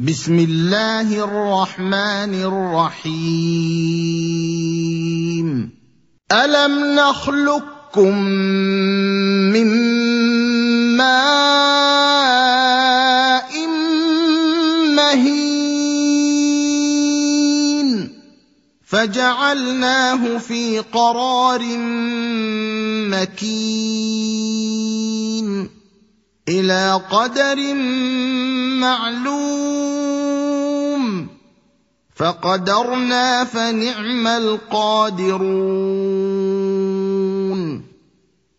بسم الله الرحمن الرحيم. ألم نخلقكم من ماء مهين فجعلناه في قرار مكين إلى قدر معلوم. فقدرنا فنعم القادرون.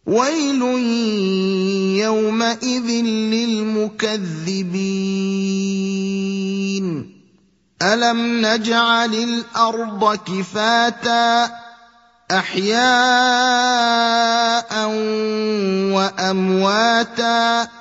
ويل يومئذ للمكذبين. ألم نجعل الأرض كفاتا أحياء وأمواتا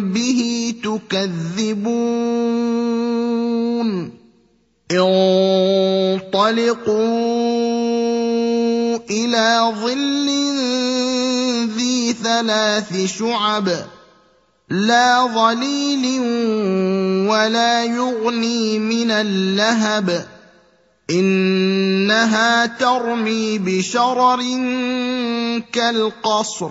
به تكذبون انطلقوا إلى ظل ذي ثلاث شعب لا ظليل ولا يغني من اللهب إنها ترمي بشرر كالقصر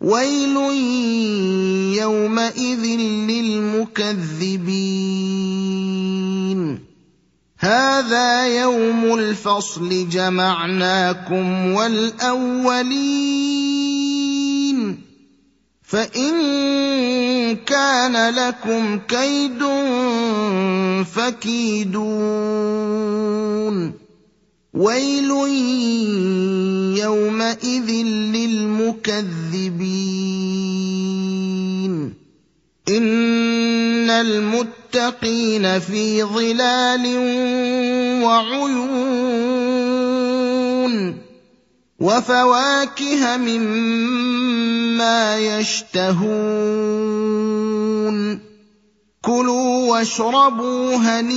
ويل يومئذ للمكذبين هذا يوم الفصل جمعناكم والاولين فان كان لكم كيد فكيدون ويل يومئذ للمكذبين. إن المتقين في ظلال وعيون وفواكه مما يشتهون. كلوا واشربوا هنيئا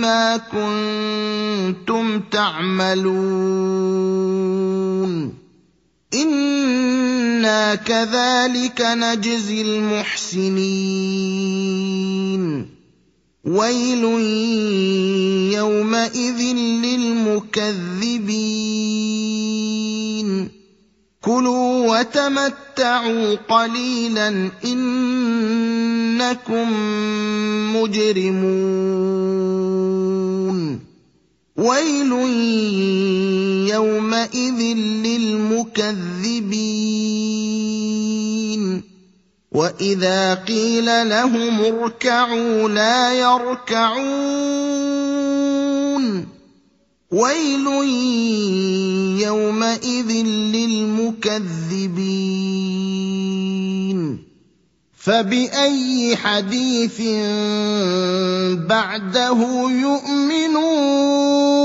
بما كنتم تعملون. إنا كذلك نجزي المحسنين. ويل يومئذ للمكذبين. كلوا وتمتعوا قليلا إنكم مجرمون. ويل يومئذ للمكذبين. وإذا قيل لهم اركعوا لا يركعون. ويل يومئذ للمكذبين. فبأي حديث بعده يؤمنون؟